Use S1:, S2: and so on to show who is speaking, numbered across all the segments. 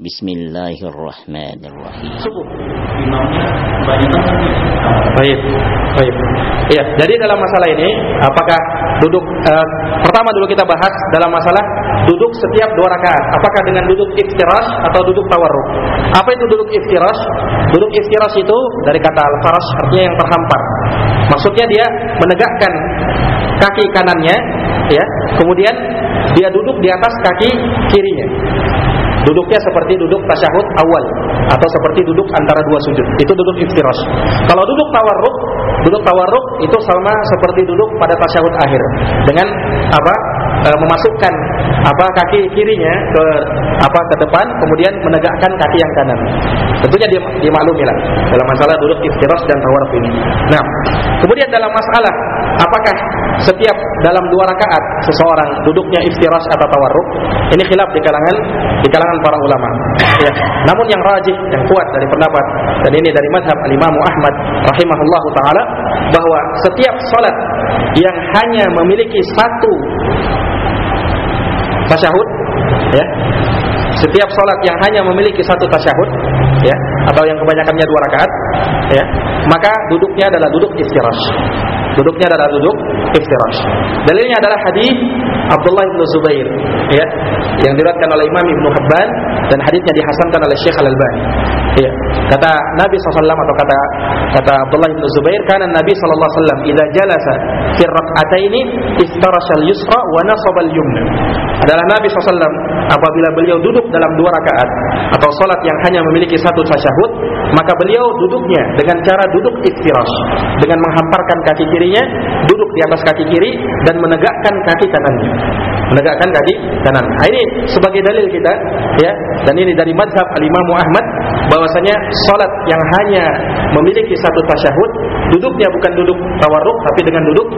S1: Bismillahirrahmanirrahim.
S2: Subuh. Baik, baik. Ya, jadi dalam masalah ini, apakah duduk uh, pertama dulu kita bahas dalam masalah duduk setiap dua rakaat. Apakah dengan duduk iftirash atau duduk tawarruk? Apa itu duduk iftirash? Duduk iftirash itu dari kata al-farash artinya yang terhampar. Maksudnya dia menegakkan kaki kanannya, ya, kemudian dia duduk di atas kaki kirinya. Duduknya seperti duduk tasyahud awal atau seperti duduk antara dua sujud. Itu duduk iftirash. Kalau duduk tawarruk, duduk tawarruk itu sama seperti duduk pada tasyahud akhir dengan apa? E, memasukkan apa kaki kirinya ke apa ke depan kemudian menegakkan kaki yang kanan. Tentunya dia dimaklumi lah dalam masalah duduk iftirash dan tawarruk ini. Nah, kemudian dalam masalah apakah setiap dalam dua rakaat seseorang duduknya iftirash atau tawarruk? Ini khilaf di kalangan di kalangan para ulama. Ya. Namun yang rajih, yang kuat dari pendapat dan ini dari madhab al-Imam Ahmad rahimahullahu taala bahwa setiap salat yang hanya memiliki satu tasyahud ya setiap salat yang hanya memiliki satu tasyahud ya atau yang kebanyakannya dua rakaat ya maka duduknya adalah duduk istirahat duduknya adalah duduk istirahat dalilnya adalah hadis Abdullah bin Zubair ya yang diriwayatkan oleh Imam Ibnu Hibban dan hadisnya dihasankan oleh Syekh Al-Albani ya kata Nabi SAW atau kata kata Abdullah bin Zubair karena Nabi SAW idza jalasa fi rak'ataini iftarasha al-yusra wa nasaba al-yumna. Adalah Nabi SAW apabila beliau duduk dalam dua rakaat atau salat yang hanya memiliki satu tasyahud maka beliau duduknya dengan cara duduk istirahat dengan menghamparkan kaki kirinya duduk di atas kaki kiri dan menegakkan kaki kanannya. Menegakkan kaki kanan. Nah, ini sebagai dalil kita ya. Dan ini dari madhab al-Imam Ahmad bahwasanya salat yang hanya memiliki satu tasyahud duduknya bukan duduk tawarruk tapi dengan duduk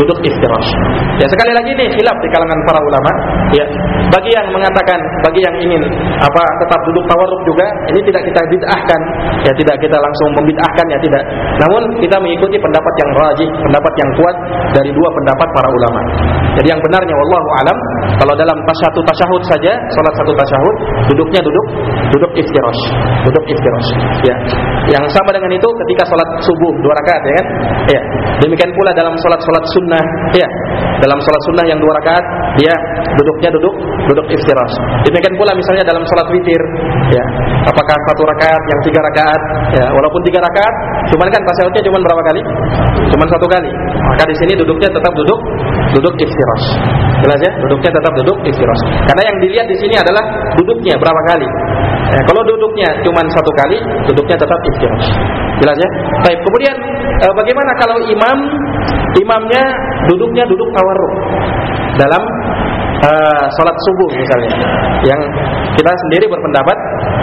S2: duduk istirahat ya sekali lagi ini khilaf di kalangan para ulama ya. Bagi yang mengatakan bagi yang ingin apa tetap duduk tawarruk juga ini tidak kita bid'ahkan ya tidak kita langsung membid'ahkan ya tidak. Namun kita mengikuti pendapat yang rajih pendapat yang kuat dari dua pendapat para ulama jadi yang benarnya wallahu alam kalau dalam satu tasyahud saja salat satu tasyahud duduknya duduk duduk istirahat duduk istirahat ya. Yang sama dengan itu ketika salat subuh dua rakaat ya kan? Ya demikian pula dalam salat-salat sunnah ya dalam salat sunnah yang dua rakaat dia duduknya duduk duduk istirahat demikian pula misalnya dalam salat witir ya. Apakah satu rakaat yang tiga rakaat ya. Walaupun tiga rakaat cuman kan tasyahudnya cuma berapa kali? Cuma satu kali. Maka di sini duduknya tetap duduk duduk istirahat jelas ya? Duduknya tetap duduk istirahat karena yang dilihat di sini adalah duduknya berapa kali. Ya, kalau duduknya cuma satu kali duduknya tetap istirahat jelas ya? Baik kemudian e, bagaimana kalau imam imamnya duduknya duduk tawarruk dalam uh, sholat subuh misalnya. Yang kita sendiri berpendapat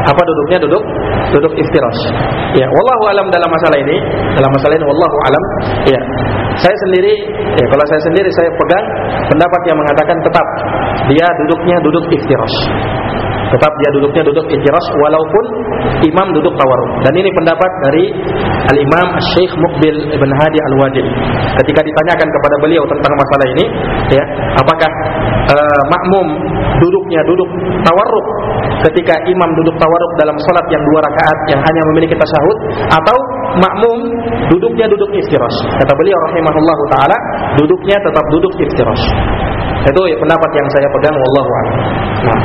S2: apa duduknya? Duduk duduk iftirash ya wallahu alam dalam masalah ini dalam masalah ini wallahu alam. Ya saya sendiri ya kalau saya sendiri saya pegang pendapat yang mengatakan tetap dia duduknya duduk iftirash tetap dia duduknya duduk iftirash walaupun imam duduk tawarruk dan ini pendapat dari al-imam Syekh Muqbil Ibn Hadi Al-Wajid. Ketika ditanyakan kepada beliau tentang masalah ini ya apakah uh, makmum duduknya duduk tawarruk ketika imam duduk tawarruk dalam salat yang dua rakaat yang hanya memiliki tasyahud atau makmum duduknya duduk istirahat kata beliau rahimahullahu taala duduknya tetap duduk istirahat itu pendapat yang saya pegang wallahu a'lam. Nah